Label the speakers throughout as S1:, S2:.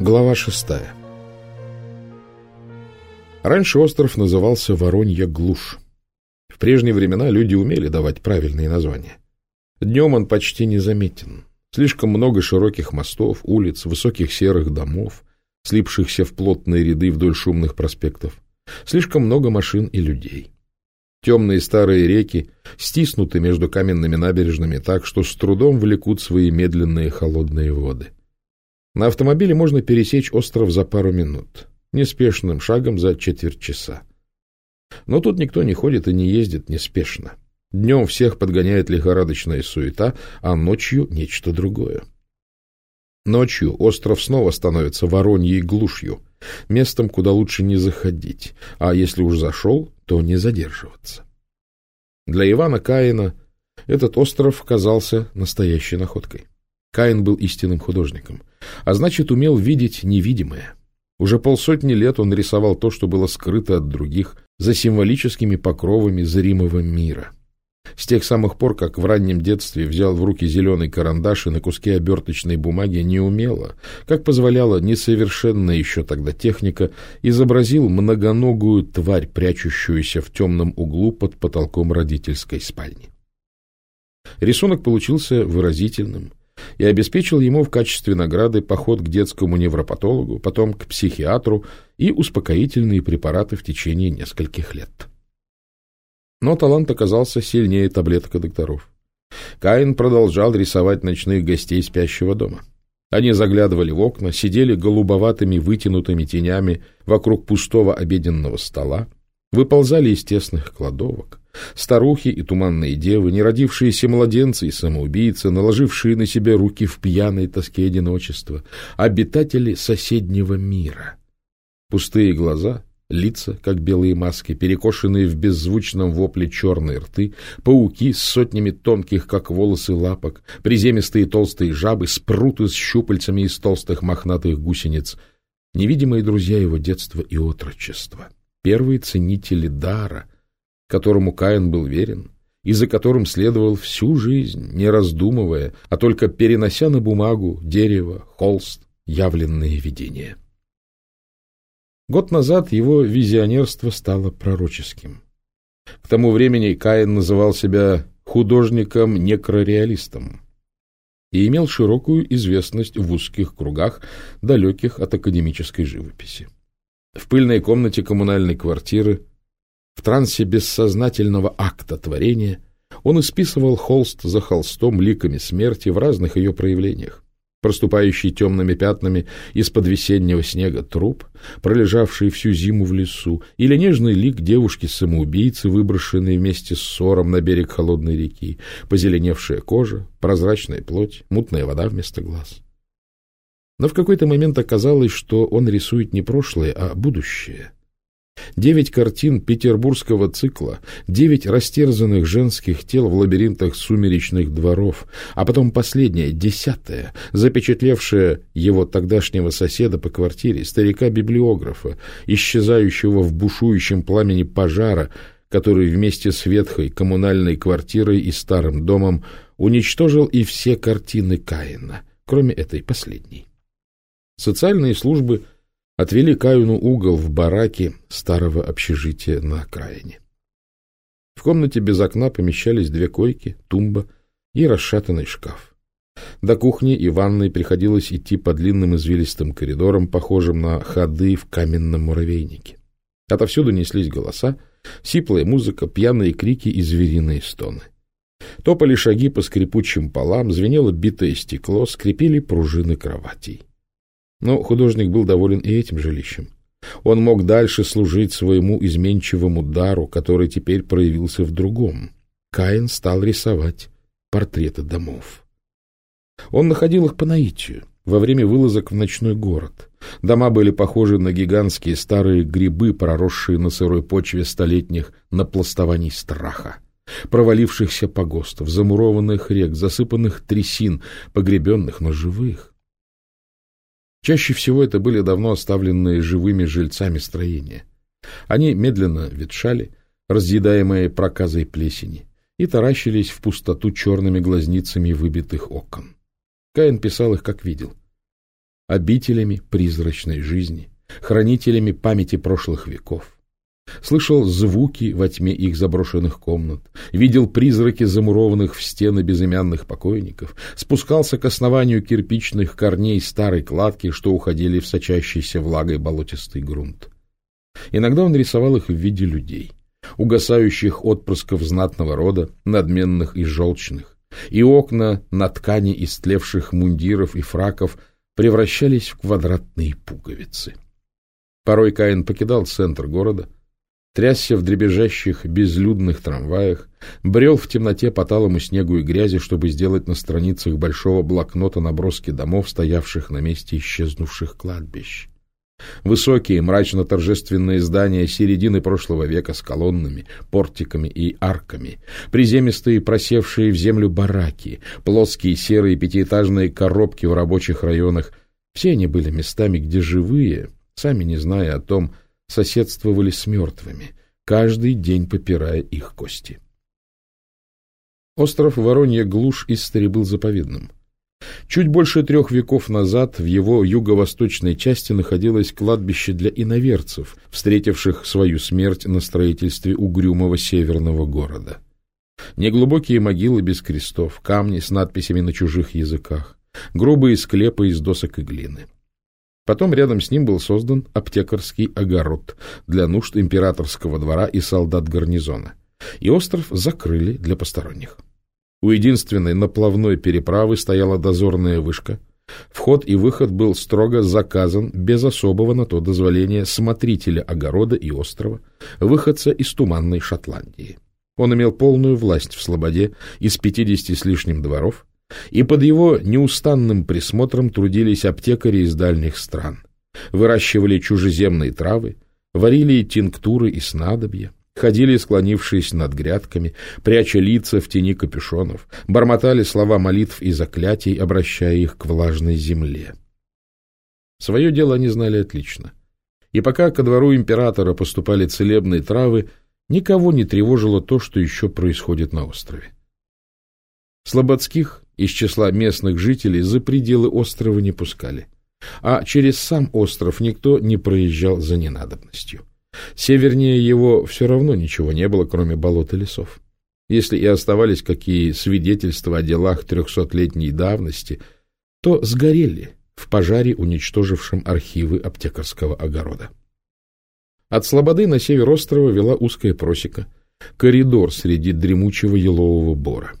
S1: Глава шестая Раньше остров назывался Воронья глушь. В прежние времена люди умели давать правильные названия. Днем он почти незаметен. Слишком много широких мостов, улиц, высоких серых домов, слипшихся в плотные ряды вдоль шумных проспектов. Слишком много машин и людей. Темные старые реки стиснуты между каменными набережными так, что с трудом влекут свои медленные холодные воды. На автомобиле можно пересечь остров за пару минут, неспешным шагом за четверть часа. Но тут никто не ходит и не ездит неспешно. Днем всех подгоняет лихорадочная суета, а ночью нечто другое. Ночью остров снова становится вороньей глушью, местом, куда лучше не заходить, а если уж зашел, то не задерживаться. Для Ивана Каина этот остров казался настоящей находкой. Каин был истинным художником, а значит, умел видеть невидимое. Уже полсотни лет он рисовал то, что было скрыто от других, за символическими покровами зримого мира. С тех самых пор, как в раннем детстве взял в руки зеленый карандаш и на куске оберточной бумаги неумело, как позволяла несовершенная еще тогда техника, изобразил многоногую тварь, прячущуюся в темном углу под потолком родительской спальни. Рисунок получился выразительным, и обеспечил ему в качестве награды поход к детскому невропатологу, потом к психиатру и успокоительные препараты в течение нескольких лет. Но талант оказался сильнее таблеток и докторов. Каин продолжал рисовать ночных гостей спящего дома. Они заглядывали в окна, сидели голубоватыми вытянутыми тенями вокруг пустого обеденного стола, выползали из тесных кладовок, Старухи и туманные девы, неродившиеся младенцы и самоубийцы, наложившие на себя руки в пьяной тоске одиночества, обитатели соседнего мира. Пустые глаза, лица, как белые маски, перекошенные в беззвучном вопле черные рты, пауки с сотнями тонких, как волосы, лапок, приземистые толстые жабы, спруты с щупальцами из толстых мохнатых гусениц, невидимые друзья его детства и отрочества, первые ценители дара — которому Каин был верен и за которым следовал всю жизнь, не раздумывая, а только перенося на бумагу, дерево, холст, явленные видения. Год назад его визионерство стало пророческим. К тому времени Каин называл себя художником-некрореалистом и имел широкую известность в узких кругах, далеких от академической живописи. В пыльной комнате коммунальной квартиры в трансе бессознательного акта творения он исписывал холст за холстом ликами смерти в разных ее проявлениях. Проступающий темными пятнами из-под весеннего снега труп, пролежавший всю зиму в лесу, или нежный лик девушки-самоубийцы, выброшенной вместе с ссором на берег холодной реки, позеленевшая кожа, прозрачная плоть, мутная вода вместо глаз. Но в какой-то момент оказалось, что он рисует не прошлое, а будущее — Девять картин петербургского цикла, девять растерзанных женских тел в лабиринтах сумеречных дворов, а потом последняя, десятая, запечатлевшая его тогдашнего соседа по квартире, старика-библиографа, исчезающего в бушующем пламени пожара, который вместе с ветхой коммунальной квартирой и старым домом уничтожил и все картины Каина, кроме этой последней. Социальные службы – отвели Каюну угол в бараке старого общежития на окраине. В комнате без окна помещались две койки, тумба и расшатанный шкаф. До кухни и ванной приходилось идти по длинным извилистым коридорам, похожим на ходы в каменном муравейнике. Отовсюду неслись голоса, сиплая музыка, пьяные крики и звериные стоны. Топали шаги по скрипучим полам, звенело битое стекло, скрипели пружины кроватей. Но художник был доволен и этим жилищем. Он мог дальше служить своему изменчивому дару, который теперь проявился в другом. Каин стал рисовать портреты домов. Он находил их по наитию, во время вылазок в ночной город. Дома были похожи на гигантские старые грибы, проросшие на сырой почве столетних напластований страха, провалившихся погостов, замурованных рек, засыпанных трясин, погребенных, но живых. Чаще всего это были давно оставленные живыми жильцами строения. Они медленно ветшали, разъедаемые проказой плесени, и таращились в пустоту черными глазницами выбитых окон. Каин писал их, как видел. обителями призрачной жизни, хранителями памяти прошлых веков. Слышал звуки во тьме их заброшенных комнат, видел призраки замурованных в стены безымянных покойников, спускался к основанию кирпичных корней старой кладки, что уходили в сочащийся влагой болотистый грунт. Иногда он рисовал их в виде людей, угасающих отпрысков знатного рода, надменных и желчных, и окна на ткани истлевших мундиров и фраков превращались в квадратные пуговицы. Порой Каин покидал центр города — трясся в дребезжащих безлюдных трамваях, брел в темноте по талому снегу и грязи, чтобы сделать на страницах большого блокнота наброски домов, стоявших на месте исчезнувших кладбищ. Высокие, мрачно-торжественные здания середины прошлого века с колоннами, портиками и арками, приземистые, просевшие в землю бараки, плоские серые пятиэтажные коробки в рабочих районах — все они были местами, где живые, сами не зная о том, соседствовали с мертвыми, каждый день попирая их кости. Остров Воронья Глушь истори был заповедным. Чуть больше трех веков назад в его юго-восточной части находилось кладбище для иноверцев, встретивших свою смерть на строительстве угрюмого северного города. Неглубокие могилы без крестов, камни с надписями на чужих языках, грубые склепы из досок и глины. Потом рядом с ним был создан аптекарский огород для нужд императорского двора и солдат гарнизона, и остров закрыли для посторонних. У единственной наплавной переправы стояла дозорная вышка. Вход и выход был строго заказан без особого на то дозволения смотрителя огорода и острова, выходца из Туманной Шотландии. Он имел полную власть в Слободе из пятидесяти с лишним дворов, и под его неустанным присмотром трудились аптекари из дальних стран. Выращивали чужеземные травы, варили тинктуры и снадобья, ходили, склонившись над грядками, пряча лица в тени капюшонов, бормотали слова молитв и заклятий, обращая их к влажной земле. Свое дело они знали отлично. И пока ко двору императора поступали целебные травы, никого не тревожило то, что еще происходит на острове. Слободских из числа местных жителей за пределы острова не пускали, а через сам остров никто не проезжал за ненадобностью. Севернее его все равно ничего не было, кроме болот и лесов. Если и оставались какие свидетельства о делах трехсотлетней давности, то сгорели в пожаре, уничтожившем архивы аптекарского огорода. От Слободы на север острова вела узкая просека, коридор среди дремучего елового бора.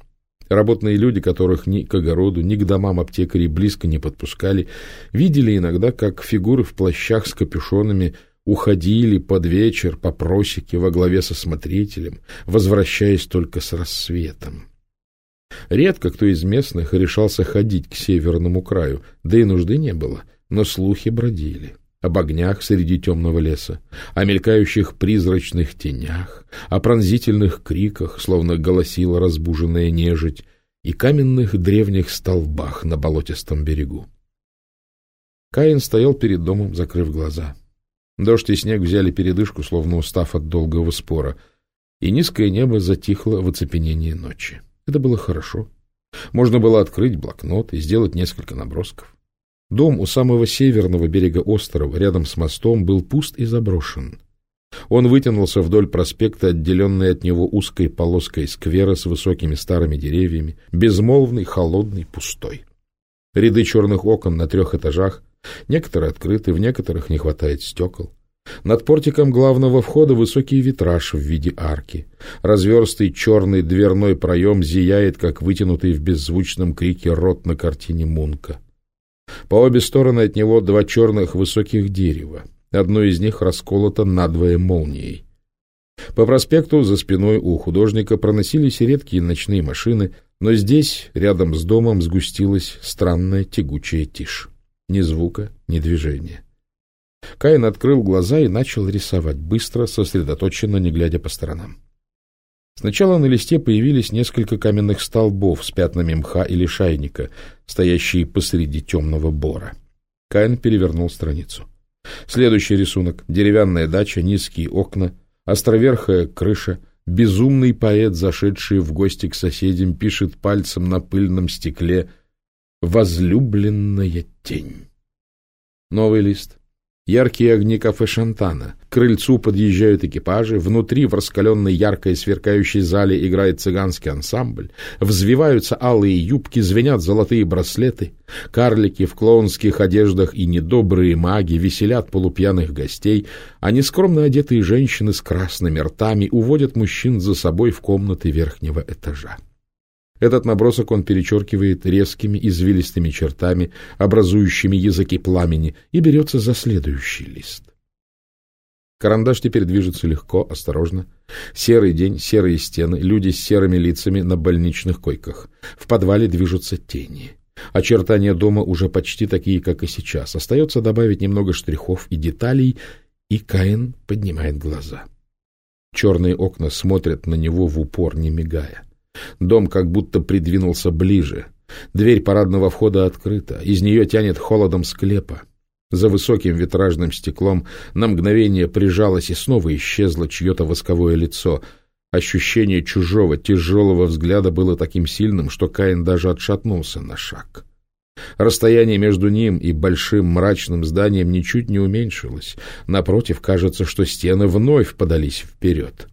S1: Работные люди, которых ни к огороду, ни к домам аптекарей близко не подпускали, видели иногда, как фигуры в плащах с капюшонами уходили под вечер по просеке во главе со смотрителем, возвращаясь только с рассветом. Редко кто из местных решался ходить к северному краю, да и нужды не было, но слухи бродили об огнях среди темного леса, о мелькающих призрачных тенях, о пронзительных криках, словно голосила разбуженная нежить, и каменных древних столбах на болотистом берегу. Каин стоял перед домом, закрыв глаза. Дождь и снег взяли передышку, словно устав от долгого спора, и низкое небо затихло в оцепенении ночи. Это было хорошо. Можно было открыть блокнот и сделать несколько набросков. Дом у самого северного берега острова, рядом с мостом, был пуст и заброшен. Он вытянулся вдоль проспекта, отделенный от него узкой полоской сквера с высокими старыми деревьями, безмолвный, холодный, пустой. Ряды черных окон на трех этажах, некоторые открыты, в некоторых не хватает стекол. Над портиком главного входа высокий витраж в виде арки. Разверстый черный дверной проем зияет, как вытянутый в беззвучном крике рот на картине Мунка. По обе стороны от него два черных высоких дерева. Одно из них расколото надвое молнией. По проспекту за спиной у художника проносились редкие ночные машины, но здесь, рядом с домом, сгустилась странная тягучая тишь. Ни звука, ни движения. Каин открыл глаза и начал рисовать, быстро, сосредоточенно, не глядя по сторонам. Сначала на листе появились несколько каменных столбов с пятнами мха или шайника, стоящие посреди темного бора. Каин перевернул страницу. Следующий рисунок — деревянная дача, низкие окна, островерхая крыша, безумный поэт, зашедший в гости к соседям, пишет пальцем на пыльном стекле «Возлюбленная тень». Новый лист. Яркие огни кафе «Шантана». К крыльцу подъезжают экипажи. Внутри, в раскаленной яркой сверкающей зале, играет цыганский ансамбль. Взвиваются алые юбки, звенят золотые браслеты. Карлики в клоунских одеждах и недобрые маги веселят полупьяных гостей, а нескромно одетые женщины с красными ртами уводят мужчин за собой в комнаты верхнего этажа. Этот набросок он перечеркивает резкими извилистыми чертами, образующими языки пламени, и берется за следующий лист. Карандаш теперь движется легко, осторожно. Серый день, серые стены, люди с серыми лицами на больничных койках. В подвале движутся тени. Очертания дома уже почти такие, как и сейчас. Остается добавить немного штрихов и деталей, и Каин поднимает глаза. Черные окна смотрят на него в упор, не мигая. Дом как будто придвинулся ближе. Дверь парадного входа открыта, из нее тянет холодом склепа. За высоким витражным стеклом на мгновение прижалось и снова исчезло чье-то восковое лицо. Ощущение чужого, тяжелого взгляда было таким сильным, что Каин даже отшатнулся на шаг. Расстояние между ним и большим мрачным зданием ничуть не уменьшилось. Напротив, кажется, что стены вновь подались вперед.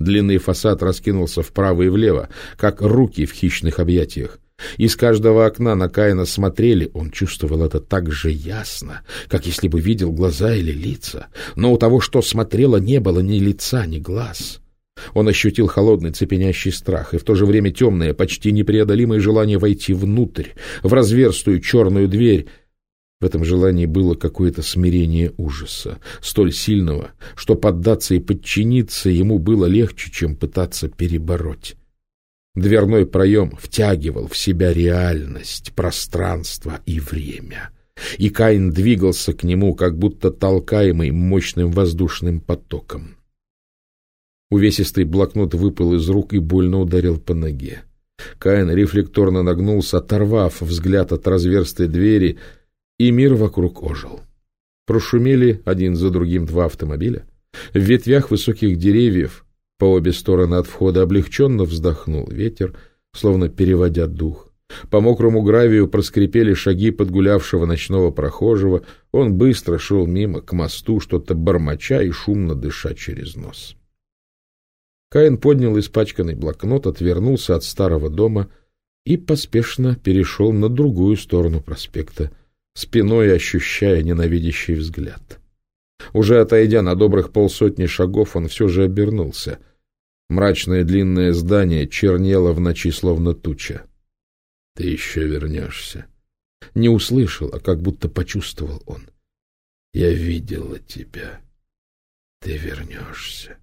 S1: Длинный фасад раскинулся вправо и влево, как руки в хищных объятиях. Из каждого окна на Каина смотрели, он чувствовал это так же ясно, как если бы видел глаза или лица. Но у того, что смотрело, не было ни лица, ни глаз. Он ощутил холодный цепенящий страх и в то же время темное, почти непреодолимое желание войти внутрь, в разверстую черную дверь, в этом желании было какое-то смирение ужаса, столь сильного, что поддаться и подчиниться ему было легче, чем пытаться перебороть. Дверной проем втягивал в себя реальность, пространство и время. И Каин двигался к нему, как будто толкаемый мощным воздушным потоком. Увесистый блокнот выпал из рук и больно ударил по ноге. Каин рефлекторно нагнулся, оторвав взгляд от разверстой двери — и мир вокруг ожил. Прошумели один за другим два автомобиля. В ветвях высоких деревьев по обе стороны от входа облегченно вздохнул ветер, словно переводя дух. По мокрому гравию проскрипели шаги подгулявшего ночного прохожего. Он быстро шел мимо, к мосту, что-то бормоча и шумно дыша через нос. Каин поднял испачканный блокнот, отвернулся от старого дома и поспешно перешел на другую сторону проспекта, спиной ощущая ненавидящий взгляд. Уже отойдя на добрых полсотни шагов, он все же обернулся. Мрачное длинное здание чернело в ночи, словно туча. — Ты еще вернешься. Не услышал, а как будто почувствовал он. — Я видела тебя. Ты вернешься.